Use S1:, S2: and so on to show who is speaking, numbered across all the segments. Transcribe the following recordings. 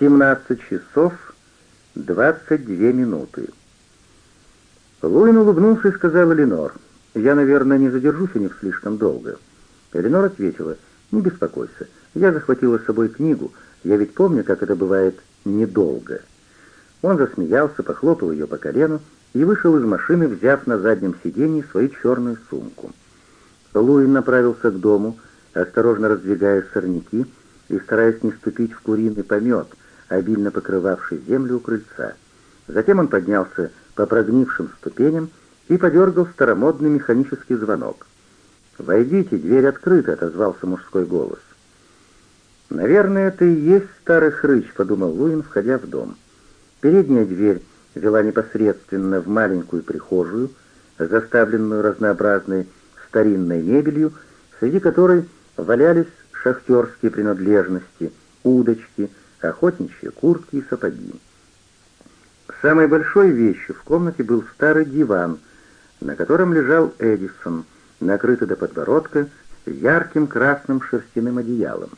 S1: 17 часов 22 минуты. Луин улыбнулся и сказал Эленор, «Я, наверное, не задержусь у них слишком долго». Эленор ответила, «Не беспокойся, я захватила с собой книгу, я ведь помню, как это бывает недолго». Он засмеялся, похлопал ее по колену и вышел из машины, взяв на заднем сиденье свою черную сумку. Луин направился к дому, осторожно раздвигая сорняки и стараясь не ступить в куриный помет — обильно покрывавший землю у крыльца. Затем он поднялся по прогнившим ступеням и подергал старомодный механический звонок. «Войдите, дверь открыта», — отозвался мужской голос. «Наверное, это и есть старый хрыч», — подумал Луин, входя в дом. Передняя дверь вела непосредственно в маленькую прихожую, заставленную разнообразной старинной мебелью, среди которой валялись шахтерские принадлежности, удочки — охотничьи куртки и сапоги. Самой большой вещью в комнате был старый диван, на котором лежал Эдисон, накрытый до подбородка ярким красным шерстяным одеялом.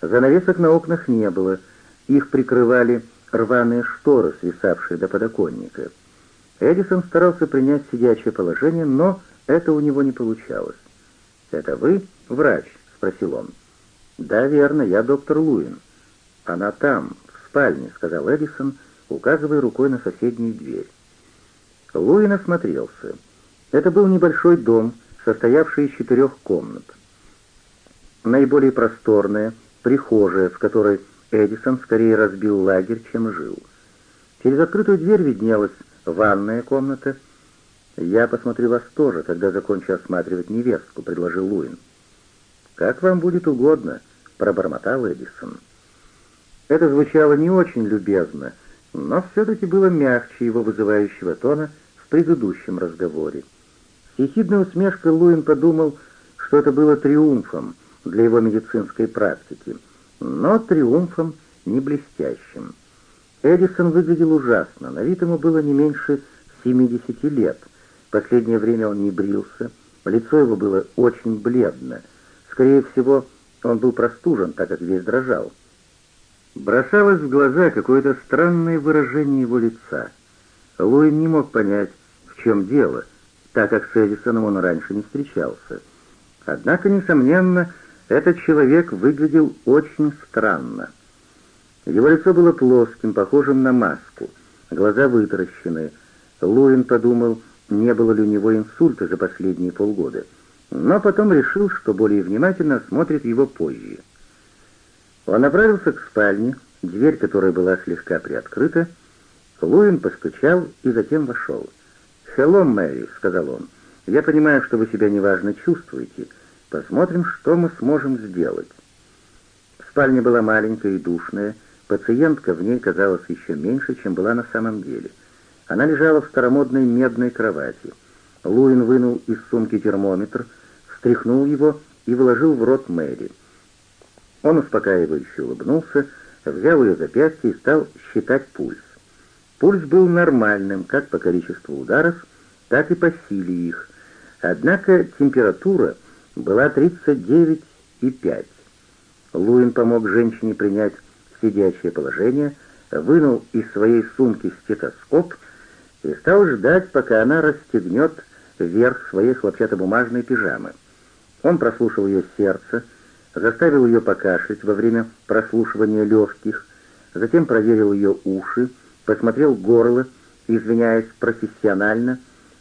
S1: Занавесок на окнах не было, их прикрывали рваные шторы, свисавшие до подоконника. Эдисон старался принять сидячее положение, но это у него не получалось. «Это вы, врач?» — спросил он. «Да, верно, я доктор Луин». «Она там, в спальне», — сказал Эдисон, указывая рукой на соседнюю дверь. Луин осмотрелся. Это был небольшой дом, состоявший из четырех комнат. Наиболее просторная, прихожая, в которой Эдисон скорее разбил лагерь, чем жил. Через открытую дверь виднелась ванная комната. «Я посмотрю вас тоже, когда закончу осматривать невестку», — предложил Луин. «Как вам будет угодно», — пробормотал Эдисон. Это звучало не очень любезно, но все-таки было мягче его вызывающего тона в предыдущем разговоре. Ехидная усмешкой Луин подумал, что это было триумфом для его медицинской практики, но триумфом не блестящим. Эдисон выглядел ужасно, на вид ему было не меньше 70 лет. Последнее время он не брился, лицо его было очень бледно. Скорее всего, он был простужен, так как весь дрожал. Бросалось в глаза какое-то странное выражение его лица. Луин не мог понять, в чем дело, так как с Эдисоном он раньше не встречался. Однако, несомненно, этот человек выглядел очень странно. Его лицо было плоским, похожим на маску, глаза вытаращены. Луин подумал, не было ли у него инсульта за последние полгода, но потом решил, что более внимательно смотрит его позже. Он направился к спальне, дверь которой была слегка приоткрыта. Луин постучал и затем вошел. «Хелло, Мэри», — сказал он, — «я понимаю, что вы себя неважно чувствуете. Посмотрим, что мы сможем сделать». Спальня была маленькая и душная, пациентка в ней казалась еще меньше, чем была на самом деле. Она лежала в старомодной медной кровати. Луин вынул из сумки термометр, встряхнул его и вложил в рот Мэри — он успокаивающе улыбнулся, взял ее запястье и стал считать пульс. Пульс был нормальным как по количеству ударов, так и по силе их. Однако температура была 39,5. Луин помог женщине принять сидячее положение, вынул из своей сумки стетоскоп и стал ждать, пока она расстегнет верх своей хлопчатобумажной пижамы. Он прослушал ее сердце, заставил ее покашлять во время прослушивания легких, затем проверил ее уши, посмотрел горло, извиняясь профессионально,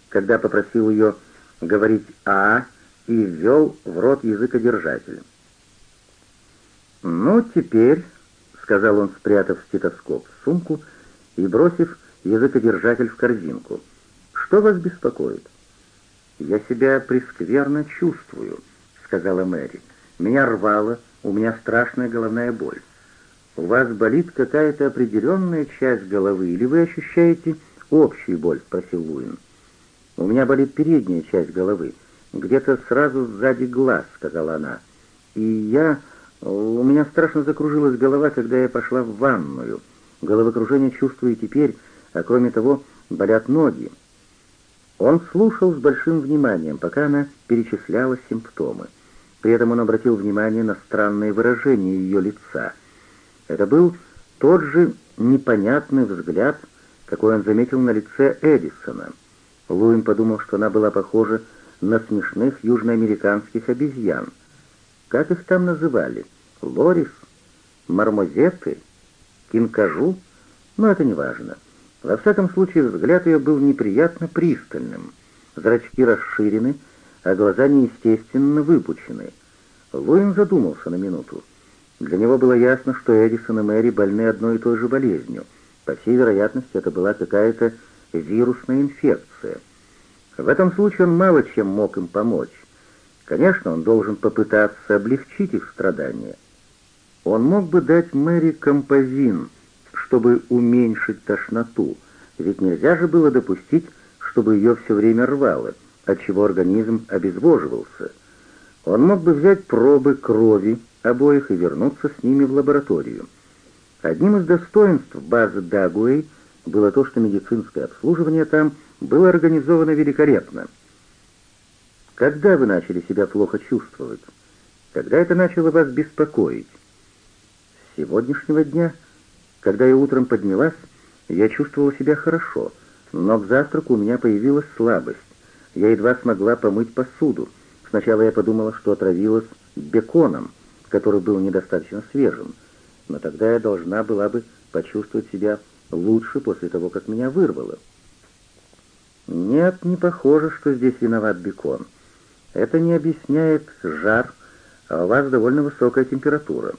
S1: когда попросил ее говорить «а» и ввел в рот языкодержатель. «Ну, теперь», — сказал он, спрятав стетоскоп в сумку и бросив языкодержатель в корзинку, — «что вас беспокоит?» «Я себя прескверно чувствую», — сказала Мэри. Меня рвало, у меня страшная головная боль. У вас болит какая-то определенная часть головы, или вы ощущаете общую боль?» — спросил Луин. «У меня болит передняя часть головы, где-то сразу сзади глаз», — сказала она. «И я... У меня страшно закружилась голова, когда я пошла в ванную. Головокружение чувствую теперь, а кроме того, болят ноги». Он слушал с большим вниманием, пока она перечисляла симптомы. При этом он обратил внимание на странное выражение ее лица. Это был тот же непонятный взгляд, какой он заметил на лице Эдисона. Луин подумал, что она была похожа на смешных южноамериканских обезьян. Как их там называли? Лорис? Мармозеты? Кинкажу? Но это не важно. Во всяком случае, взгляд ее был неприятно пристальным. Зрачки расширены, а глаза неестественно выпучены. Луин задумался на минуту. Для него было ясно, что Эдисон и Мэри больны одной и той же болезнью. По всей вероятности, это была какая-то вирусная инфекция. В этом случае он мало чем мог им помочь. Конечно, он должен попытаться облегчить их страдания. Он мог бы дать Мэри композин, чтобы уменьшить тошноту, ведь нельзя же было допустить, чтобы ее все время рвало — отчего организм обезвоживался. Он мог бы взять пробы крови обоих и вернуться с ними в лабораторию. Одним из достоинств базы Дагуэй было то, что медицинское обслуживание там было организовано великолепно. Когда вы начали себя плохо чувствовать? Когда это начало вас беспокоить? С сегодняшнего дня, когда я утром поднялась, я чувствовала себя хорошо, но к завтраку у меня появилась слабость. Я едва смогла помыть посуду. Сначала я подумала, что отравилась беконом, который был недостаточно свежим. Но тогда я должна была бы почувствовать себя лучше после того, как меня вырвало. Нет, не похоже, что здесь виноват бекон. Это не объясняет жар, а у вас довольно высокая температура.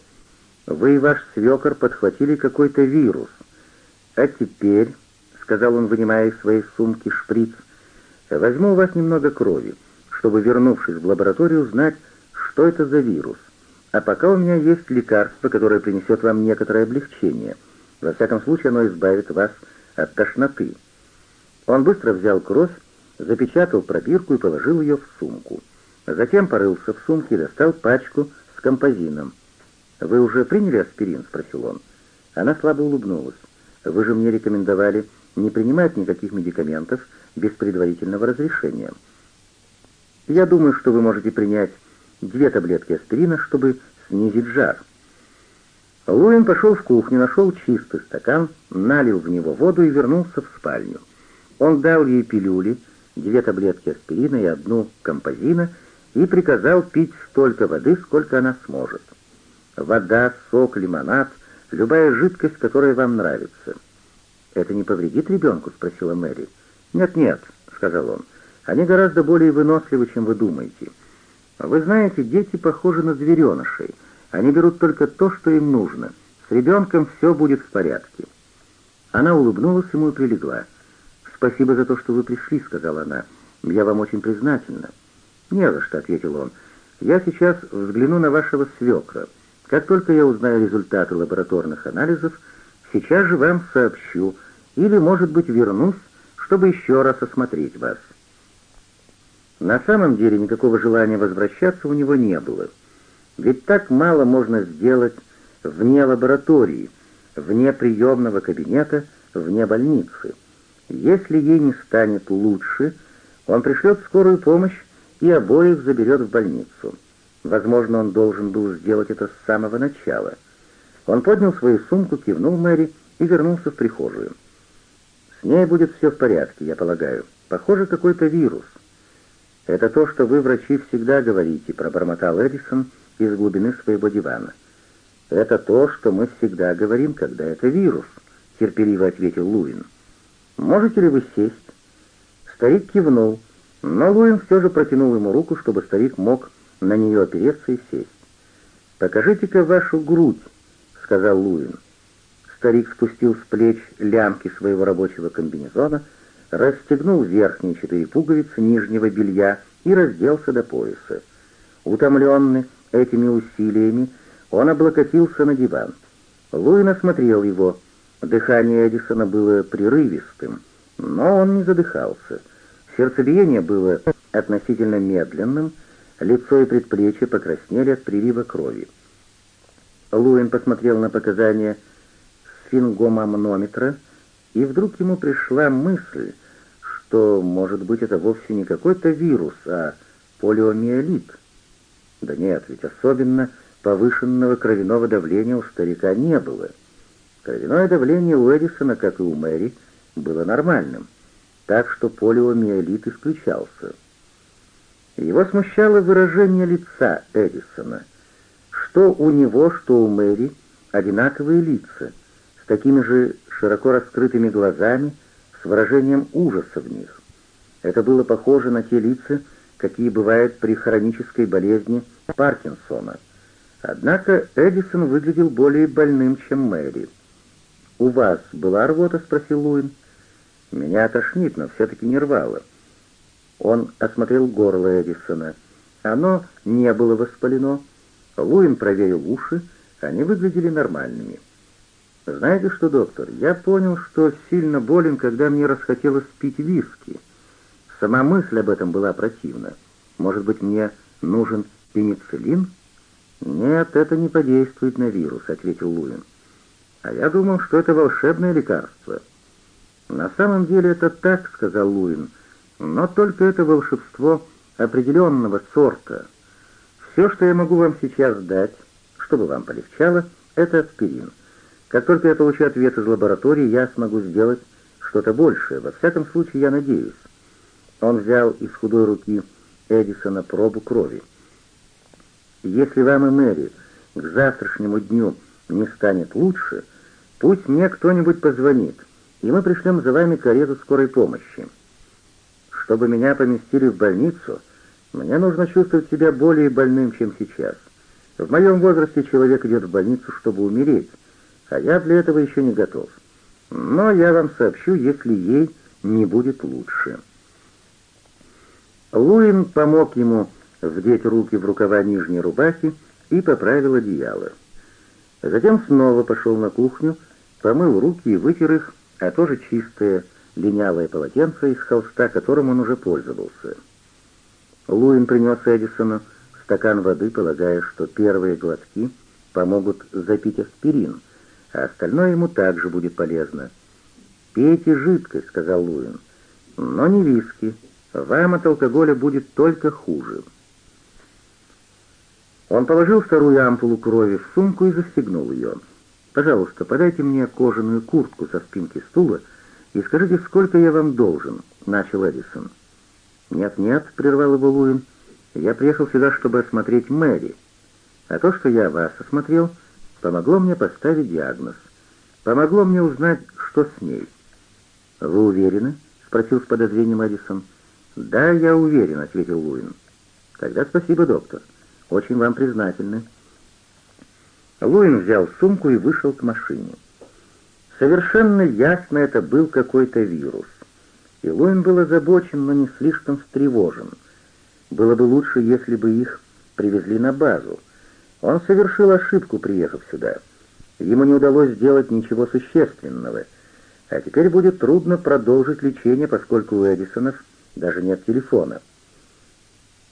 S1: Вы и ваш свекор подхватили какой-то вирус. А теперь, — сказал он, вынимая из своей сумки шприц, — Возьму у вас немного крови, чтобы, вернувшись в лабораторию, узнать, что это за вирус. А пока у меня есть лекарство, которое принесет вам некоторое облегчение. Во всяком случае, оно избавит вас от тошноты». Он быстро взял кровь, запечатал пробирку и положил ее в сумку. Затем порылся в сумке и достал пачку с композином. «Вы уже приняли аспирин?» — спросил он. Она слабо улыбнулась. «Вы же мне рекомендовали не принимать никаких медикаментов, без предварительного разрешения. Я думаю, что вы можете принять две таблетки аспирина, чтобы снизить жар. Луин пошел в кухню, нашел чистый стакан, налил в него воду и вернулся в спальню. Он дал ей пилюли, две таблетки аспирина и одну композина, и приказал пить столько воды, сколько она сможет. Вода, сок, лимонад, любая жидкость, которая вам нравится. «Это не повредит ребенку?» — спросила Мэри. «Нет-нет», — сказал он, — «они гораздо более выносливы, чем вы думаете. Вы знаете, дети похожи на зверенышей. Они берут только то, что им нужно. С ребенком все будет в порядке». Она улыбнулась ему и прилегла. «Спасибо за то, что вы пришли», — сказала она. «Я вам очень признательна». «Не за что», — ответил он. «Я сейчас взгляну на вашего свекра. Как только я узнаю результаты лабораторных анализов, сейчас же вам сообщу, или, может быть, вернусь чтобы еще раз осмотреть вас». На самом деле никакого желания возвращаться у него не было. Ведь так мало можно сделать вне лаборатории, вне приемного кабинета, вне больницы. Если ей не станет лучше, он пришлет скорую помощь и обоих заберет в больницу. Возможно, он должен был сделать это с самого начала. Он поднял свою сумку, кивнул Мэри и вернулся в прихожую. С ней будет все в порядке, я полагаю. Похоже, какой-то вирус. Это то, что вы, врачи, всегда говорите, пробормотал Эдисон из глубины своего дивана. Это то, что мы всегда говорим, когда это вирус, терпеливо ответил Луин. Можете ли вы сесть? Старик кивнул, но Луин все же протянул ему руку, чтобы старик мог на нее опереться и сесть. «Покажите-ка вашу грудь», — сказал Луин. Старик спустил с плеч лямки своего рабочего комбинезона, расстегнул верхние четыре пуговицы нижнего белья и разделся до пояса. Утомленный этими усилиями, он облокотился на диван. Луин осмотрел его. Дыхание Эдисона было прерывистым, но он не задыхался. Сердцебиение было относительно медленным, лицо и предплечья покраснели от прилива крови. Луин посмотрел на показания сингомамнометра, и вдруг ему пришла мысль, что, может быть, это вовсе не какой-то вирус, а полиомиелит. Да нет, ведь особенно повышенного кровяного давления у старика не было. Кровяное давление у Эдисона, как и у Мэри, было нормальным, так что полиомиелит исключался. Его смущало выражение лица Эдисона. Что у него, что у Мэри, одинаковые лица — такими же широко раскрытыми глазами, с выражением ужаса в них. Это было похоже на те лица, какие бывают при хронической болезни Паркинсона. Однако Эдисон выглядел более больным, чем Мэри. «У вас была рвота?» — спросил Луин. «Меня тошнит, но все-таки не рвало». Он осмотрел горло Эдисона. Оно не было воспалено. Луин проверил уши, они выглядели нормальными. «Знаете что, доктор, я понял, что сильно болен, когда мне расхотелось пить виски. Сама мысль об этом была противна. Может быть, мне нужен пенициллин?» «Нет, это не подействует на вирус», — ответил Луин. «А я думал, что это волшебное лекарство». «На самом деле это так», — сказал Луин, — «но только это волшебство определенного сорта. Все, что я могу вам сейчас дать, чтобы вам полегчало, — это аспирин». Как только я получу ответ из лаборатории, я смогу сделать что-то большее. Во всяком случае, я надеюсь. Он взял из худой руки Эдисона пробу крови. Если вам и Мэри к завтрашнему дню не станет лучше, пусть мне кто-нибудь позвонит, и мы пришлем за вами карету скорой помощи. Чтобы меня поместили в больницу, мне нужно чувствовать себя более больным, чем сейчас. В моем возрасте человек идет в больницу, чтобы умереть, а я для этого еще не готов. Но я вам сообщу, если ей не будет лучше». Луин помог ему вдеть руки в рукава нижней рубахи и поправил одеяло. Затем снова пошел на кухню, помыл руки и вытер их, а тоже чистое линялое полотенце из холста, которым он уже пользовался. Луин принес Эдисону стакан воды, полагая, что первые глотки помогут запить аспирин — а остальное ему также будет полезно. «Пейте жидкость», — сказал Луин, — «но не виски. Вам от алкоголя будет только хуже». Он положил вторую ампулу крови в сумку и застегнул ее. «Пожалуйста, подайте мне кожаную куртку со спинки стула и скажите, сколько я вам должен», — начал Эдисон. «Нет-нет», — прервал его Луин, — «я приехал сюда, чтобы осмотреть Мэри. А то, что я вас осмотрел...» помогло мне поставить диагноз, помогло мне узнать, что с ней. «Вы уверены?» — спросил с подозрением Эдисон. «Да, я уверен», — ответил Луин. «Тогда спасибо, доктор. Очень вам признательны». Луин взял сумку и вышел к машине. Совершенно ясно это был какой-то вирус. И Луин был озабочен, но не слишком встревожен. Было бы лучше, если бы их привезли на базу. Он совершил ошибку, приехав сюда. Ему не удалось сделать ничего существенного. А теперь будет трудно продолжить лечение, поскольку у Эдисонов даже нет телефона.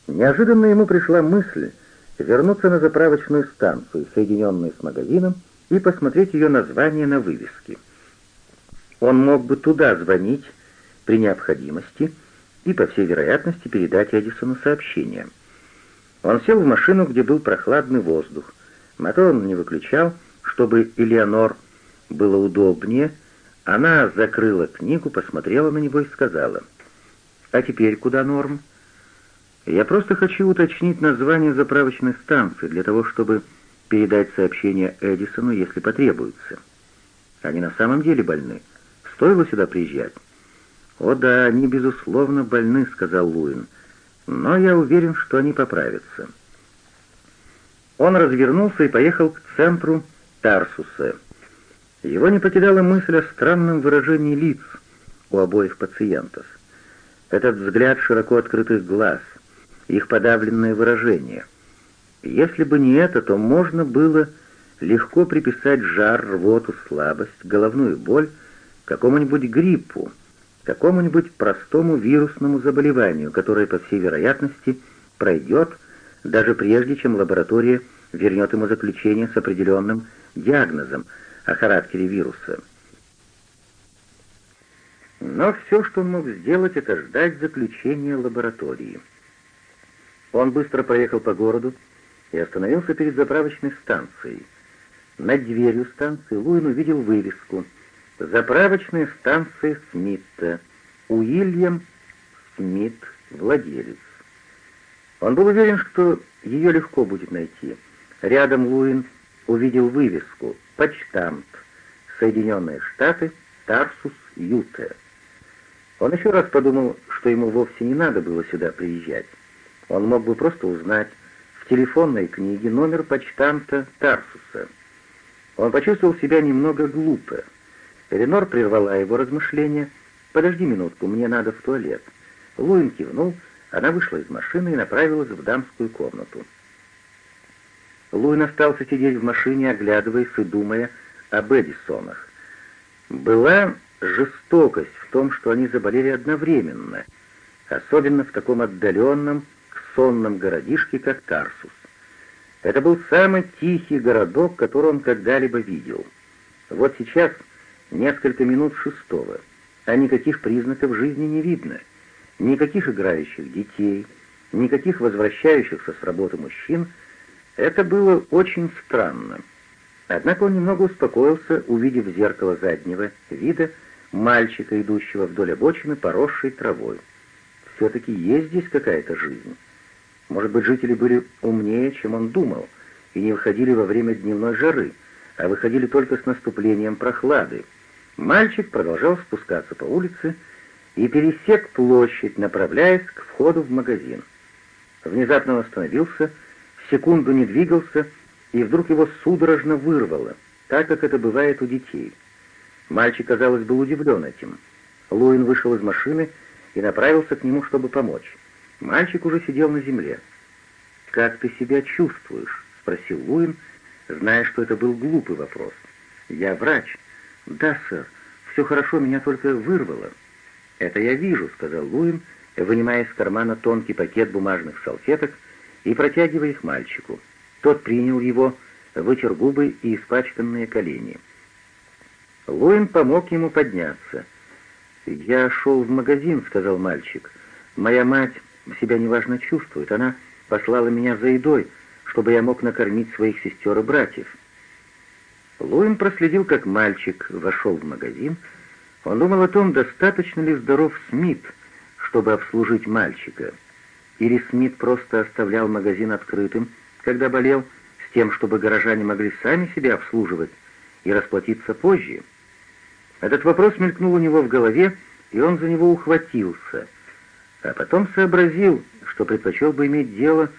S1: Неожиданно ему пришла мысль вернуться на заправочную станцию, соединенную с магазином, и посмотреть ее название на вывеске. Он мог бы туда звонить при необходимости и, по всей вероятности, передать Эдисону сообщение. Он сел в машину, где был прохладный воздух. Мотор он не выключал, чтобы Элеонор было удобнее. Она закрыла книгу, посмотрела на него и сказала. «А теперь куда, Норм?» «Я просто хочу уточнить название заправочной станции для того, чтобы передать сообщение Эдисону, если потребуется. Они на самом деле больны. Стоило сюда приезжать?» «О да, они, безусловно, больны», — сказал Луин. «Луин» но я уверен, что они поправятся. Он развернулся и поехал к центру Тарсуса. Его не покидала мысль о странном выражении лиц у обоих пациентов. Этот взгляд широко открытых глаз, их подавленное выражение. Если бы не это, то можно было легко приписать жар, рвоту, слабость, головную боль какому-нибудь гриппу, какому-нибудь простому вирусному заболеванию, которое, по всей вероятности, пройдет, даже прежде чем лаборатория вернет ему заключение с определенным диагнозом о характере вируса. Но все, что он мог сделать, это ждать заключения лаборатории. Он быстро проехал по городу и остановился перед заправочной станцией. Над дверью станции Луин увидел вывеску — Заправочная станция Смитта. Уильям Смит, владелец. Он был уверен, что ее легко будет найти. Рядом Луин увидел вывеску «Почтамт. Соединенные Штаты. Тарсус, Юта». Он еще раз подумал, что ему вовсе не надо было сюда приезжать. Он мог бы просто узнать в телефонной книге номер почтамта Тарсуса. Он почувствовал себя немного глупо. Эленор прервала его размышления. «Подожди минутку, мне надо в туалет». Луин кивнул, она вышла из машины и направилась в дамскую комнату. Луин остался сидеть в машине, оглядываясь и думая об Эдисонах. Была жестокость в том, что они заболели одновременно, особенно в таком отдаленном, сонном городишке, как Тарсус. Это был самый тихий городок, который он когда-либо видел. Вот сейчас Несколько минут шестого, а никаких признаков жизни не видно. Никаких играющих детей, никаких возвращающихся с работы мужчин. Это было очень странно. Однако он немного успокоился, увидев в зеркало заднего вида мальчика, идущего вдоль обочины, поросшей травой. Все-таки есть здесь какая-то жизнь. Может быть, жители были умнее, чем он думал, и не выходили во время дневной жары, а выходили только с наступлением прохлады, Мальчик продолжал спускаться по улице и пересек площадь, направляясь к входу в магазин. Внезапно он остановился, секунду не двигался, и вдруг его судорожно вырвало, так как это бывает у детей. Мальчик, казалось, был удивлен этим. Луин вышел из машины и направился к нему, чтобы помочь. Мальчик уже сидел на земле. «Как ты себя чувствуешь?» — спросил Луин, зная, что это был глупый вопрос. «Я врач. «Да, сэр, все хорошо, меня только вырвало». «Это я вижу», — сказал Луин, вынимая из кармана тонкий пакет бумажных салфеток и протягивая их мальчику. Тот принял его, вытер губы и испачканные колени. Луин помог ему подняться. «Я шел в магазин», — сказал мальчик. «Моя мать себя неважно чувствует. Она послала меня за едой, чтобы я мог накормить своих сестер и братьев». Луин проследил, как мальчик вошел в магазин. Он думал о том, достаточно ли здоров Смит, чтобы обслужить мальчика. Или Смит просто оставлял магазин открытым, когда болел, с тем, чтобы горожане могли сами себя обслуживать и расплатиться позже. Этот вопрос мелькнул у него в голове, и он за него ухватился. А потом сообразил, что предпочел бы иметь дело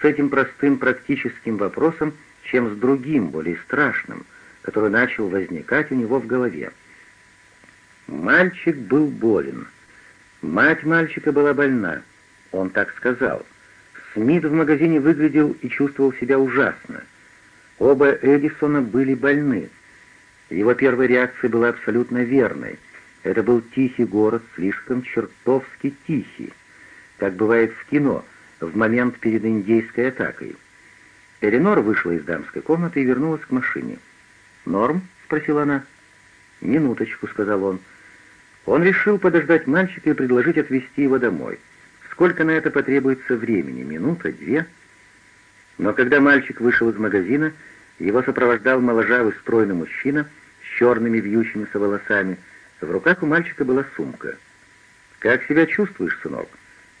S1: с этим простым практическим вопросом, чем с другим, более страшным — который начал возникать у него в голове. Мальчик был болен. Мать мальчика была больна. Он так сказал. Смит в магазине выглядел и чувствовал себя ужасно. Оба Эдисона были больны. Его первая реакция была абсолютно верной. Это был тихий город, слишком чертовски тихий, как бывает в кино, в момент перед индейской атакой. Эленор вышла из дамской комнаты и вернулась к машине. «Норм?» — спросила она. «Минуточку», — сказал он. Он решил подождать мальчика и предложить отвезти его домой. Сколько на это потребуется времени? Минута, две? Но когда мальчик вышел из магазина, его сопровождал моложавый стройный мужчина с черными вьющимися волосами. В руках у мальчика была сумка. «Как себя чувствуешь, сынок?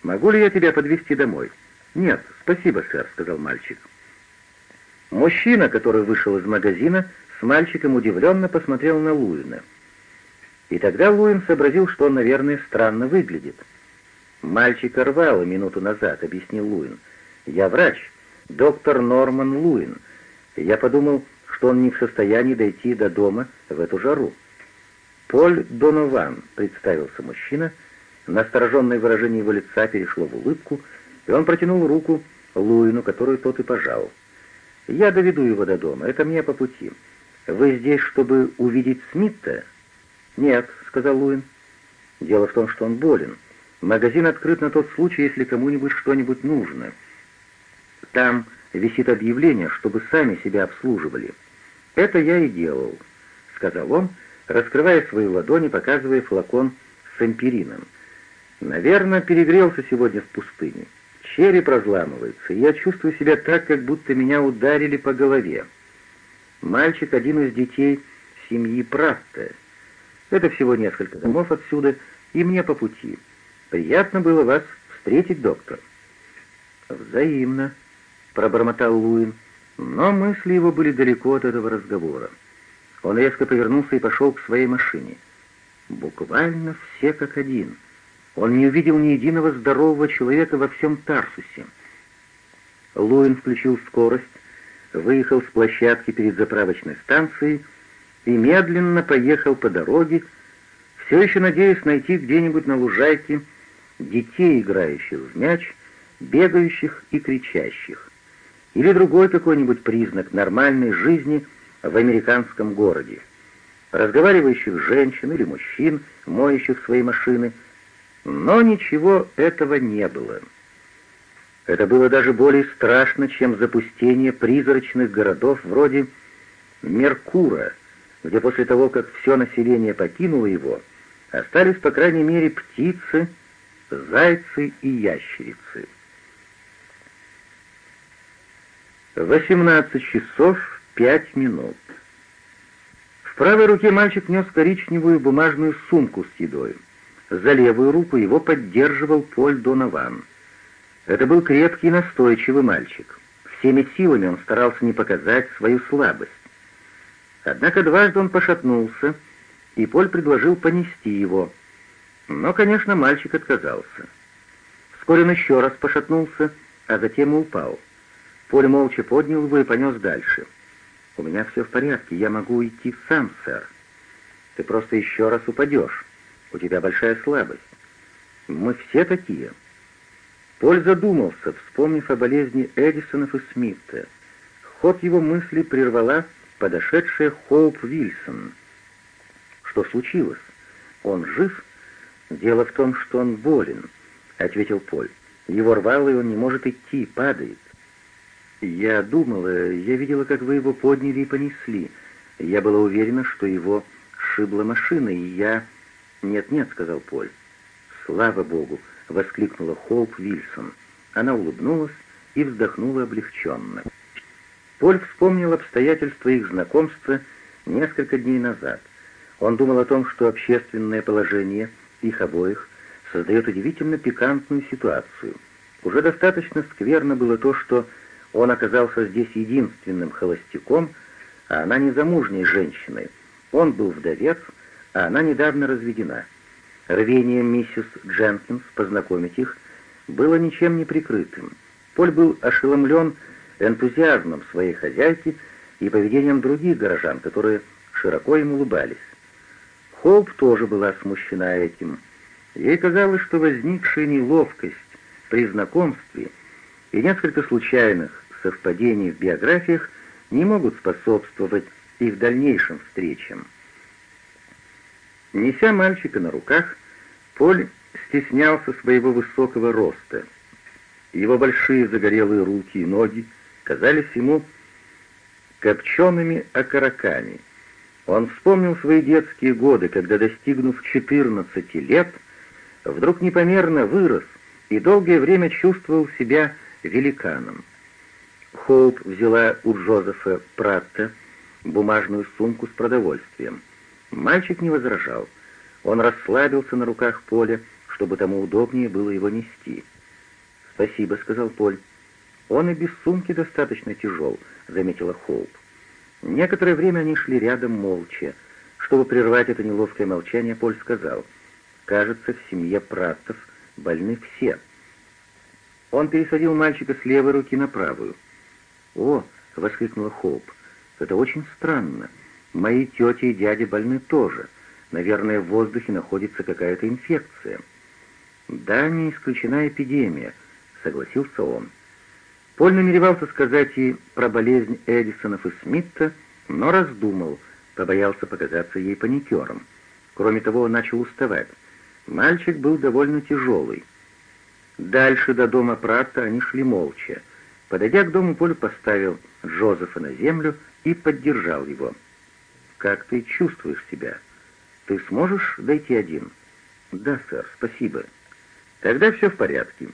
S1: Могу ли я тебя подвезти домой?» «Нет, спасибо, сэр», — сказал мальчик. Мужчина, который вышел из магазина, — с мальчиком удивленно посмотрел на Луина. И тогда Луин сообразил, что он, наверное, странно выглядит. «Мальчика рвало минуту назад», — объяснил Луин. «Я врач, доктор Норман Луин. Я подумал, что он не в состоянии дойти до дома в эту жару». «Поль Донован», — представился мужчина. Настороженное выражение его лица перешло в улыбку, и он протянул руку Луину, которую тот и пожал. «Я доведу его до дома, это мне по пути. «Вы здесь, чтобы увидеть Смита?» «Нет», — сказал Луин. «Дело в том, что он болен. Магазин открыт на тот случай, если кому-нибудь что-нибудь нужно. Там висит объявление, чтобы сами себя обслуживали. Это я и делал», — сказал он, раскрывая свои ладони, показывая флакон с эмпирином. «Наверное, перегрелся сегодня в пустыне. Череп разламывается, и я чувствую себя так, как будто меня ударили по голове». Мальчик один из детей семьи Пратте. Это всего несколько домов отсюда, и мне по пути. Приятно было вас встретить, доктор. Взаимно, пробормотал Луин, но мысли его были далеко от этого разговора. Он резко повернулся и пошел к своей машине. Буквально все как один. Он не увидел ни единого здорового человека во всем Тарсусе. Луин включил скорость, выехал с площадки перед заправочной станцией и медленно поехал по дороге, все еще надеясь найти где-нибудь на лужайке детей, играющих в мяч, бегающих и кричащих, или другой какой-нибудь признак нормальной жизни в американском городе, разговаривающих женщин или мужчин, моющих свои машины, но ничего этого не было. Это было даже более страшно, чем запустение призрачных городов вроде Меркура, где после того, как все население покинуло его, остались, по крайней мере, птицы, зайцы и ящерицы. 18 часов 5 минут. В правой руке мальчик нес коричневую бумажную сумку с едой. За левую руку его поддерживал Поль Донован. Это был крепкий и настойчивый мальчик. Всеми силами он старался не показать свою слабость. Однако дважды он пошатнулся, и Поль предложил понести его. Но, конечно, мальчик отказался. Вскоре он еще раз пошатнулся, а затем и упал. Поль молча поднял его и понес дальше. «У меня все в порядке, я могу идти сам, сэр». «Ты просто еще раз упадешь. У тебя большая слабость». «Мы все такие». Поль задумался, вспомнив о болезни Эдисонов и Смита. Ход его мысли прервала подошедшая Хоуп Вильсон. «Что случилось? Он жив?» «Дело в том, что он болен», — ответил Поль. «Его рвало, и он не может идти, падает». «Я думала, я видела, как вы его подняли и понесли. Я была уверена, что его шибла машина, и я...» «Нет-нет», — сказал Поль. «Слава Богу!» — воскликнула Хоуп Вильсон. Она улыбнулась и вздохнула облегченно. Поль вспомнил обстоятельства их знакомства несколько дней назад. Он думал о том, что общественное положение их обоих создает удивительно пикантную ситуацию. Уже достаточно скверно было то, что он оказался здесь единственным холостяком, а она незамужней женщиной. Он был вдовец, а она недавно разведена. Рвение миссис Дженкинс познакомить их было ничем не прикрытым. Поль был ошеломлен энтузиазмом своей хозяйки и поведением других горожан, которые широко им улыбались. Хоуп тоже была смущена этим. Ей казалось, что возникшая неловкость при знакомстве и несколько случайных совпадений в биографиях не могут способствовать их дальнейшим встречам. Неся мальчика на руках, Поль стеснялся своего высокого роста. Его большие загорелые руки и ноги казались ему копчеными окороками. Он вспомнил свои детские годы, когда, достигнув 14 лет, вдруг непомерно вырос и долгое время чувствовал себя великаном. Хоуп взяла у Джозефа Пратта бумажную сумку с продовольствием. Мальчик не возражал. Он расслабился на руках Поля, чтобы тому удобнее было его нести. «Спасибо», — сказал Поль. «Он и без сумки достаточно тяжел», — заметила Холп. Некоторое время они шли рядом молча. Чтобы прервать это неловкое молчание, Поль сказал, «Кажется, в семье Праттов больны все». Он пересадил мальчика с левой руки на правую. «О!» — воскликнула Хоуп. «Это очень странно. Мои тети и дяди больны тоже. Наверное, в воздухе находится какая-то инфекция. Да, не исключена эпидемия, согласился он. Поль намеревался сказать и про болезнь Эдисонов и Смитта, но раздумал, побоялся показаться ей паникером. Кроме того, он начал уставать. Мальчик был довольно тяжелый. Дальше до дома Пратта они шли молча. Подойдя к дому, Поль поставил Джозефа на землю и поддержал его. Как ты чувствуешь себя? Ты сможешь дойти один? Да, сэр, спасибо. Тогда все в порядке.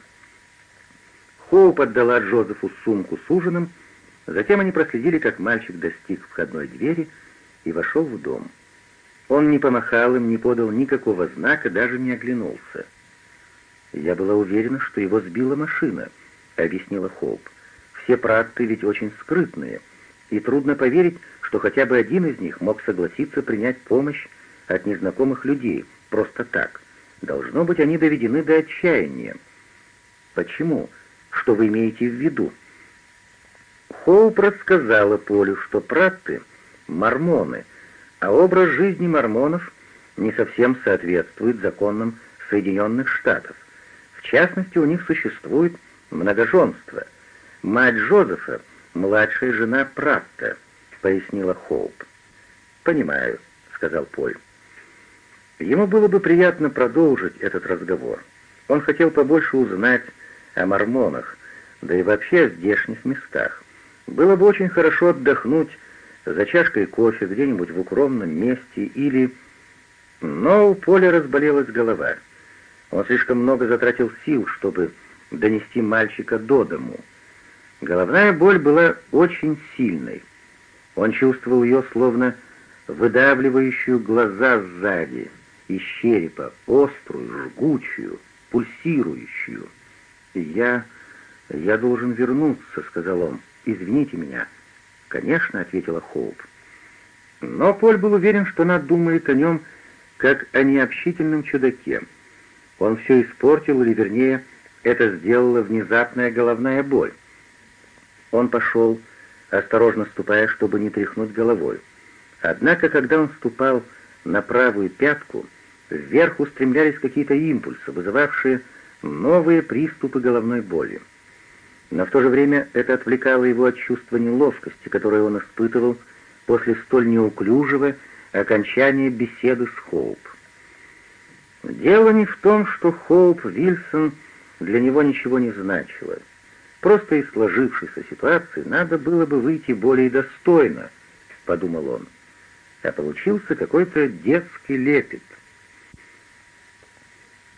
S1: Хоуп отдала Джозефу сумку с ужином, затем они проследили, как мальчик достиг входной двери и вошел в дом. Он не помахал им, не подал никакого знака, даже не оглянулся. «Я была уверена, что его сбила машина», — объяснила Хоуп. «Все пратты ведь очень скрытные и трудно поверить, что хотя бы один из них мог согласиться принять помощь от незнакомых людей, просто так. Должно быть, они доведены до отчаяния. Почему? Что вы имеете в виду? Хоуп рассказала Полю, что пратты — мормоны, а образ жизни мормонов не совсем соответствует законам Соединенных Штатов. В частности, у них существует многоженство. Мать Джозефа — младшая жена Пратта», — пояснила Хоуп. «Понимаю», — сказал Поль. Ему было бы приятно продолжить этот разговор. Он хотел побольше узнать о мормонах, да и вообще о здешних местах. Было бы очень хорошо отдохнуть за чашкой кофе где-нибудь в укромном месте или... Но у Поля разболелась голова. Он слишком много затратил сил, чтобы донести мальчика до дому — Головная боль была очень сильной. Он чувствовал ее словно выдавливающую глаза сзади, из черепа, острую, жгучую, пульсирующую. «Я... я должен вернуться», — сказал он. «Извините меня». «Конечно», — ответила Хоуп. Но Поль был уверен, что она думает о нем как о необщительном чудаке. Он все испортил, или вернее, это сделала внезапная головная боль. Он пошел, осторожно ступая, чтобы не тряхнуть головой. Однако, когда он ступал на правую пятку, вверх устремлялись какие-то импульсы, вызывавшие новые приступы головной боли. Но в то же время это отвлекало его от чувства неловкости, которое он испытывал после столь неуклюжего окончания беседы с Хоуп. Дело не в том, что Хоуп Вильсон для него ничего не значило. — Просто из сложившейся ситуации надо было бы выйти более достойно, — подумал он. А получился какой-то детский лепет —